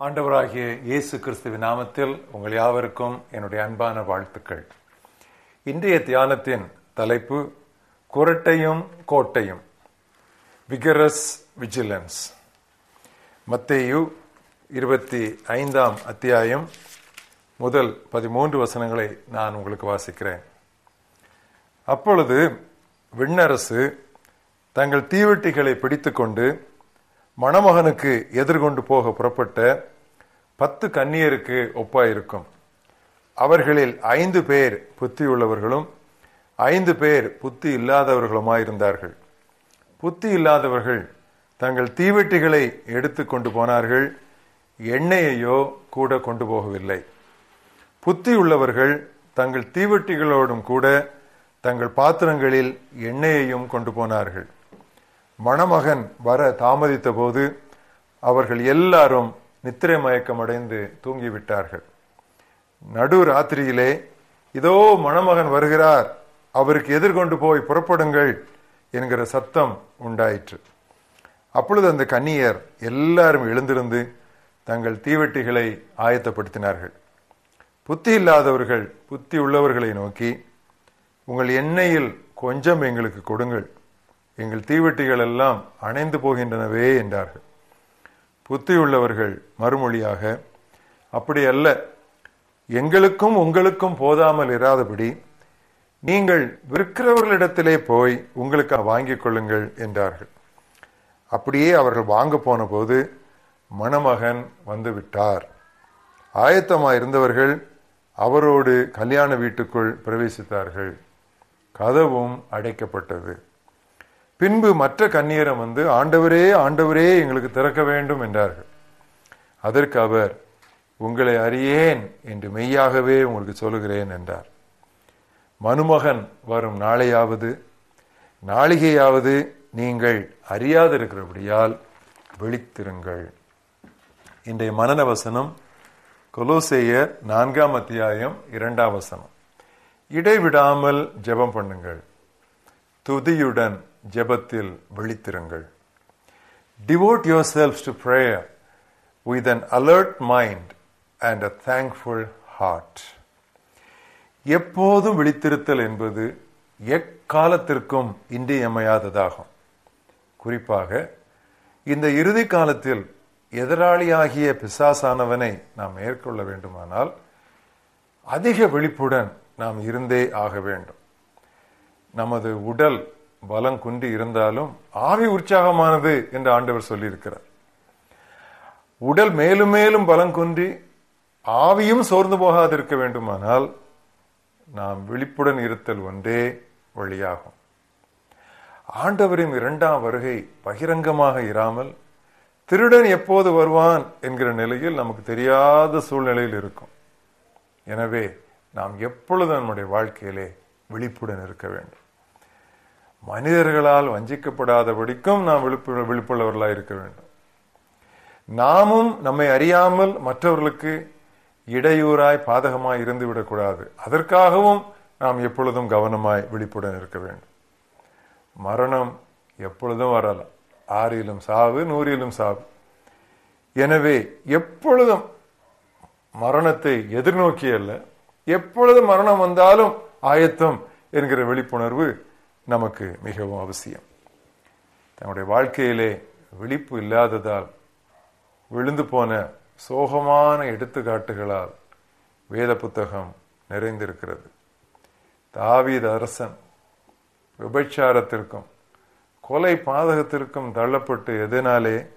ஆண்டவராகிய இயேசு கிறிஸ்துவின் நாமத்தில் உங்கள் யாவருக்கும் என்னுடைய அன்பான வாழ்த்துக்கள். இன்றைய தியானத்தின் தலைப்பு குரட்டையும் கோட்டையும். விகரஸ் விஜிலன்ஸ் மத்தேயு இருபத்தி ஐந்தாம் அத்தியாயம் முதல் பதிமூன்று வசனங்களை நான் உங்களுக்கு வாசிக்கிறேன். அப்பொழுது விண்ணரசு தங்கள் தீவெட்டிகளை பிடித்துக்கொண்டு மணமகனுக்கு எதிர்கொண்டு போக புறப்பட்ட பத்து கன்னியருக்கு ஒப்பாயிருக்கும். அவர்களில் ஐந்து பேர் புத்தியுள்ளவர்களும் ஐந்து பேர் புத்தி இல்லாதவர்களுமாயிருந்தார்கள். புத்தி இல்லாதவர்கள் தங்கள் தீவெட்டிகளை எடுத்து கொண்டு போனார்கள் எண்ணெயையோ கூட கொண்டு போகவில்லை. புத்தி உள்ளவர்கள் தங்கள் தீவெட்டிகளோடும் கூட தங்கள் பாத்திரங்களில் எண்ணெயையும் கொண்டு போனார்கள். மணமகன் வர தாமதித்த போது அவர்கள் எல்லாரும் நித்திரை மயக்கம் அடைந்து தூங்கிவிட்டார்கள். நடு ராத்திரியிலே இதோ மணமகன் வருகிறார் அவருக்கு எதிர்கொண்டு போய் புறப்படுங்கள் என்கிற சத்தம் உண்டாயிற்று. அப்பொழுது அந்த கன்னியர் எல்லாரும் எழுந்திருந்து தங்கள் தீவெட்டிகளை ஆயத்தப்படுத்தினார்கள். புத்தி இல்லாதவர்கள் புத்தி உள்ளவர்களை நோக்கி உங்கள் எண்ணெயில் கொஞ்சம் எங்களுக்கு கொடுங்கள் எங்கள் தீவெட்டிகள் எல்லாம் அணைந்து போகின்றனவே என்றார்கள். புத்தியுள்ளவர்கள் மறுமொழியாக அப்படி அல்ல. எங்களுக்கும் உங்களுக்கும் போதாமல் இராதபடி நீங்கள் விற்கிறவர்களிடத்திலே போய் உங்களுக்கு வாங்கிக் கொள்ளுங்கள் என்றார்கள். அப்படியே அவர்கள் வாங்க போன போது மணமகன் வந்து விட்டார் ஆயத்தமாயிருந்தவர்கள் அவரோடு கல்யாண வீட்டுக்குள் பிரவேசித்தார்கள். கதவும் அடைக்கப்பட்டது. பின்பு மற்ற கண்ணீரம் வந்து ஆண்டவரே ஆண்டவரே எங்களுக்கு திறக்க வேண்டும் என்றார்கள். அதற்கு அவர் உங்களை அறியேன் என்று மெய்யாகவே உங்களுக்கு சொல்லுகிறேன் என்றார். மனுமகன் வரும் நாளையாவது நாளிகையாவது நீங்கள் அறியாதிருக்கிறபடியால் விழித்திருங்கள். இன்றைய மனன வசனம் கொலோசேயர் நான்காம் அத்தியாயம் இரண்டாம் வசனம். இடைவிடாமல் ஜெபம் பண்ணுங்கள். துதியுடன் ஜெபத்தில் விழித்திருங்கள் devote yourselves to prayer with an alert mind and a thankful heart எப்போதும் விழித்திருத்தல் என்பது எக்காலத்திற்கும் இன்றியமையாததாகும். குறிப்பாக இந்த இறுதி காலத்தில் எதிராளியாகிய பிசாசானவனை நாம் மேற்கொள்ள வேண்டுமானால் அதிக விழிப்புடன் நாம் இருந்தே ஆக வேண்டும். நமது உடல் பலம் குன்றி இருந்தாலும் ஆவி உற்சாகமானது என்று ஆண்டவர் சொல்லியிருக்கிறார். உடல் மேலும் மேலும் பலம் குன்றி ஆவியும் சோர்ந்து போகாதிருக்க வேண்டுமானால் நாம் விழிப்புடன் இருத்தல் ஒன்றே வழியாகும். ஆண்டவரின் இரண்டாம் வருகை பகிரங்கமாக இராமல் திருடன் எப்போது வருவான் என்கிற நிலையில் நமக்கு தெரியாத சூழ்நிலையில் இருக்கும். எனவே நாம் எப்பொழுது நம்முடைய வாழ்க்கையிலே விழிப்புடன் இருக்க வேண்டும். மனிதர்களால் வஞ்சிக்கப்படாதபடிக்கும் நாம் விழிப்பு விழிப்புள்ளவர்களாக இருக்க வேண்டும். நாமும் நம்மை அறியாமல் மற்றவர்களுக்கு இடையூறாய் பாதகமாய் இருந்து விடக்கூடாது அதற்காகவும் நாம் எப்பொழுதும் கவனமாய் விழிப்புடன் இருக்க வேண்டும். மரணம் எப்பொழுதும் வரலாம். ஆறிலும் சாவு நூறிலும் சாவு. எனவே எப்பொழுதும் மரணத்தை எதிர்நோக்கி அல்ல எப்பொழுது மரணம் வந்தாலும் ஆயத்தம் என்கிற விழிப்புணர்வு நமக்கு மிகவும் அவசியம். தன்னுடைய வாழ்க்கையிலே விழிப்பு இல்லாததால் விழுந்து போன சோகமான எடுத்துக்காட்டுகளால் வேத புத்தகம் நிறைந்திருக்கிறது. தாவீத அரசன் விபச்சாரத்திற்கும் கொலை பாதகத்திற்கும் தள்ளப்பட்டு எதனாலே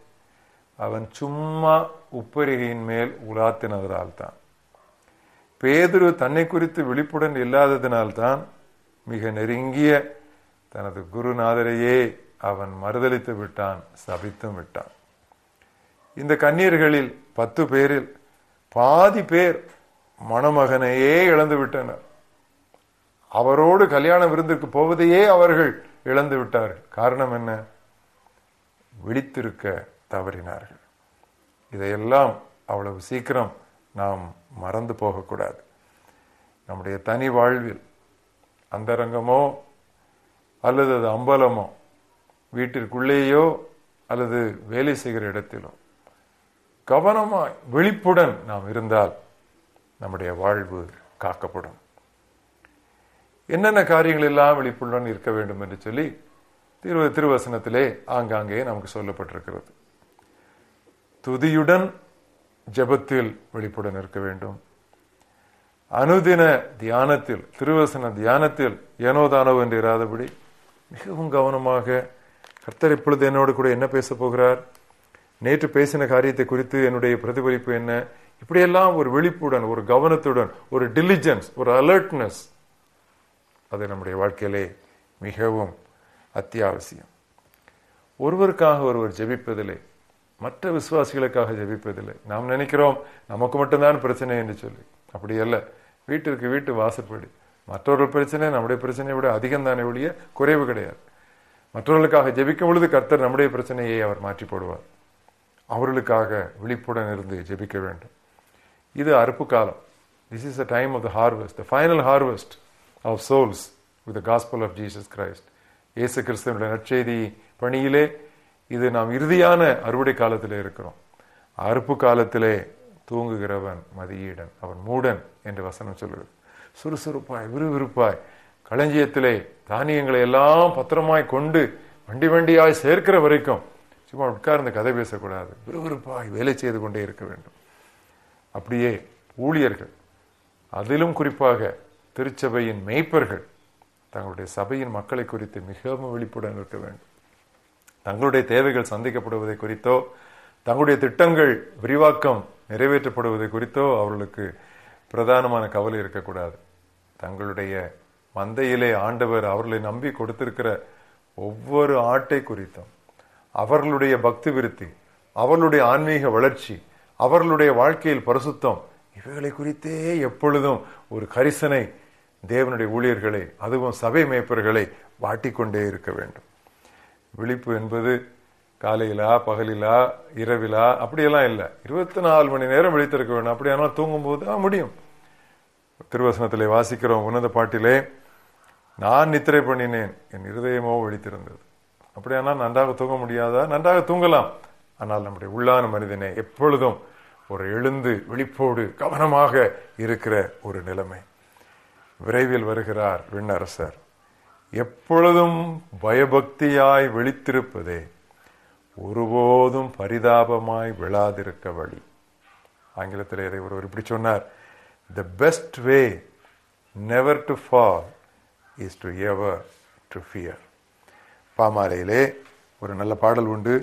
அவன் சும்மா உப்பரிகையின் மேல் உலாத்தினதால்தான் பேதுரு தன்னை குறித்து விழிப்புடன் இல்லாததினால்தான் மிக நெருங்கிய தனது குருநாதரையே அவன் மறுதளித்து விட்டான் சபித்தும் விட்டான். இந்த கண்ணீர்களில் பத்து பேரில் பாதி பேர் மணமகனையே இழந்து விட்டனர். அவரோடு கல்யாண விருந்திற்கு போவதையே அவர்கள் இழந்து விட்டார்கள். காரணம் என்ன? விழித்திருக்க தவறினார்கள். இதையெல்லாம் அவ்வளவு சீக்கிரம் நாம் மறந்து போகக்கூடாது. நம்முடைய தனி வாழ்வில் அந்தரங்கமோ அல்லது அது அம்பலமோ வீட்டிற்குள்ளேயோ அல்லது வேலை செய்கிற இடத்திலோ. கவனமாய் விழிப்புடன் நாம் இருந்தால் நம்முடைய வாழ்வு காக்கப்படும். என்னென்ன காரியங்கள் எல்லாம் விழிப்புடன் இருக்க வேண்டும் என்று சொல்லி திரு திருவசனத்திலே ஆங்காங்கே நமக்கு சொல்லப்பட்டிருக்கிறது. துதியுடன் ஜெபத்தில் விழிப்புடன் இருக்க வேண்டும். அனுதின தியானத்தில் திருவசன தியானத்தில் ஏனோதானோ என்று இராதபடி மிகவும் கவனமாக கர்த்தர் இப்பொழுது என்னோடு கூட என்ன பேச போகிறார்? நேற்று பேசின காரியத்தை குறித்து என்னுடைய பிரதிபலிப்பு என்ன? இப்படியெல்லாம் ஒரு விழிப்புடன் ஒரு கவனத்துடன் ஒரு டெலிஜென்ஸ் ஒரு அலர்ட்னஸ் அது நம்முடைய வாழ்க்கையிலே மிகவும் அத்தியாவசியம். ஒருவருக்காக ஒருவர் ஜெபிப்பதில்லை மற்ற விசுவாசிகளுக்காக ஜெபிப்பதில்லை நாம் நினைக்கிறோம் நமக்கு மட்டும்தான் பிரச்சனை என்று சொல்லி. அப்படி அல்ல வீட்டிற்கு வீட்டு வாசற்படி. மற்றவர்கள் பிரச்சனை நம்முடைய பிரச்சனையை விட அதிகம் தானே ஒழிய குறைவு கிடையாது. மற்றவர்களுக்காக ஜெபிக்கும் பொழுது கர்த்தர் நம்முடைய பிரச்சனையை அவர் மாற்றி போடுவார் அவர்களுக்காக விழிப்புடன் இருந்து ஜெபிக்க வேண்டும். இது அறுப்பு காலம். This is the time of the harvest the final harvest of souls with the gospel of Jesus Christ Yesu கிறிஸ்தவனுடைய நற்செய்தி பணியிலே இது நாம் இறுதியான அறுவடை காலத்திலே இருக்கிறோம். அறுப்பு காலத்திலே தூங்குகிறவன் மதியீடன் அவன் மூடன் என்று வசனம் சொல்கிறது சுறுசுறுப்பாய் விறுவிறுப்பாய். களஞ்சியத்திலே தானியங்களை எல்லாம் பத்திரமாய் கொண்டு வண்டி வண்டியாய் சேர்க்கிற வரைக்கும் சும்மா உட்கார்ந்து கதை பேசக்கூடாது. விறுவிறுப்பாய் வேலை செய்து கொண்டே இருக்க வேண்டும். அப்படியே ஊழியர்கள் அதிலும் குறிப்பாக திருச்சபையின் மெய்ப்பர்கள் தங்களுடைய சபையின் மக்களை குறித்து மிகவும் விழிப்புடன் இருக்க வேண்டும். தங்களுடைய தேவைகள் சந்திக்கப்படுவதை குறித்தோ தங்களுடைய திட்டங்கள் விரிவாக்கம் நிறைவேற்றப்படுவதை குறித்தோ அவர்களுக்கு பிரதானமான கவலை இருக்கக்கூடாது. தங்களுடைய மந்தையிலே ஆண்டவர் அவர்களை நம்பி கொடுத்திருக்கிற ஒவ்வொரு ஆட்டை குறித்தும் அவர்களுடைய பக்தி விருத்தி அவர்களுடைய ஆன்மீக வளர்ச்சி அவர்களுடைய வாழ்க்கையில் பரிசுத்தம் இவைகளை குறித்தே எப்பொழுதும் ஒரு கரிசனை தேவனுடைய ஊழியர்களை அதுவும் சபை மேய்ப்பர்களை வாட்டிக்கொண்டே இருக்க வேண்டும். விழிப்பு என்பது காலையிலா பகலிலா இரவிலா அப்படியெல்லாம் இல்லை. இருபத்தி நாலு மணி நேரம் விழித்திருக்க வேண்டும். அப்படியானால் தூங்கும்போது தான் முடியும். திருவசனத்திலே வாசிக்கிறோம் உன்னத பாட்டிலே நான் நித்திரை பண்ணினேன் என் இருதயமோ விழித்திருந்தது அப்படியானால் நன்றாக தூங்க முடியாதா? நன்றாக தூங்கலாம். ஆனால் நம்முடைய உள்ளான மனிதனை எப்பொழுதும் ஒரு எழுந்து விழிப்போடு கவனமாக இருக்கிற ஒரு நிலைமை. விரைவில் வருகிறார் விண்ணரசர். எப்பொழுதும் பயபக்தியாய் விழித்திருப்பதே ஒருபோதும் பரிதாபமாய் விழாதிருக்க வழி. ஆங்கிலத்தில் இதை ஒருவர் இப்படி சொன்னார். The best way never to fall is to ever to fear பாமாலையிலே ஒரு நல்ல பாடல் உண்டு.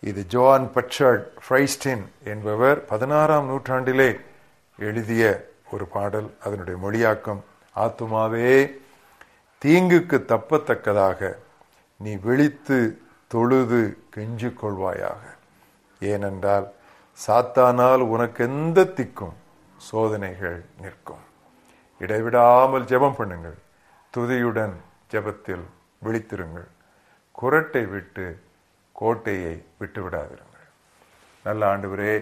இது ஜோன் பச்சர்ட் ஃப்ரைஸ்டின் என்பவர் பதினாறாம் நூற்றாண்டிலே எழுதிய ஒரு பாடல். அதனுடைய மொழியாக்கம் ஆத்துமாவே தீங்குக்கு தப்பத்தக்கதாக நீ விழித்து தொழுது கெஞ்சு கொள்வாயாக. ஏனென்றால் சாத்தானால் உனக்கு எந்த திக்கும்? சோதனைகள் நிற்கும். இடைவிடாமல் ஜெபம் பண்ணுங்கள். துதியுடன் ஜெபத்தில் விழித்திருங்கள். குரட்டை விட்டு கோட்டையை விட்டு விடாதிருங்கள் நல்ல ஆண்டவரே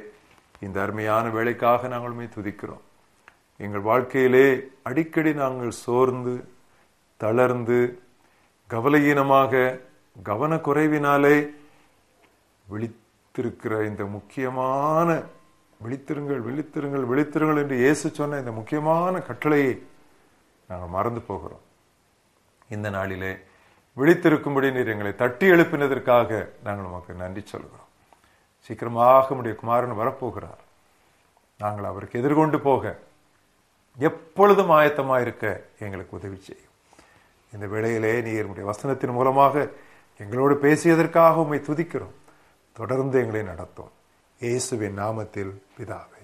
இந்த அருமையான வேலைக்காக நாங்களுமே துதிக்கிறோம். எங்கள் வாழ்க்கையிலே அடிக்கடி நாங்கள் சோர்ந்து தளர்ந்து கவலையீனமாக கவனக்குறைவினாலே விழித்திருக்கிற இந்த முக்கியமான விழித்திருங்கள் விழித்திருங்கள் விழித்திருங்கள் என்று இயேசு சொன்ன இந்த முக்கியமான கட்டளையை நாங்கள் மறந்து போகிறோம். இந்த நாளிலே விழித்திருக்கும்படி நீர் எங்களை தட்டி எழுப்பினதற்காக நாங்கள் உமக்கு நன்றி சொல்கிறோம். சீக்கிரமாக உடைய குமாரன் வரப்போகிறார். நாங்கள் அவருக்கு எதிர்கொண்டு போக எப்பொழுதும் ஆயத்தமாயிருக்க எங்களுக்கு உதவி செய்யும். இந்த வேளையிலே நீர் உடைய வசனத்தின் மூலமாக எங்களோடு பேசியதற்காக உண்மை துதிக்கிறோம். தொடர்ந்து எங்களை நடத்தும். இயேசுவின் நாமத்தில் பிதாவே.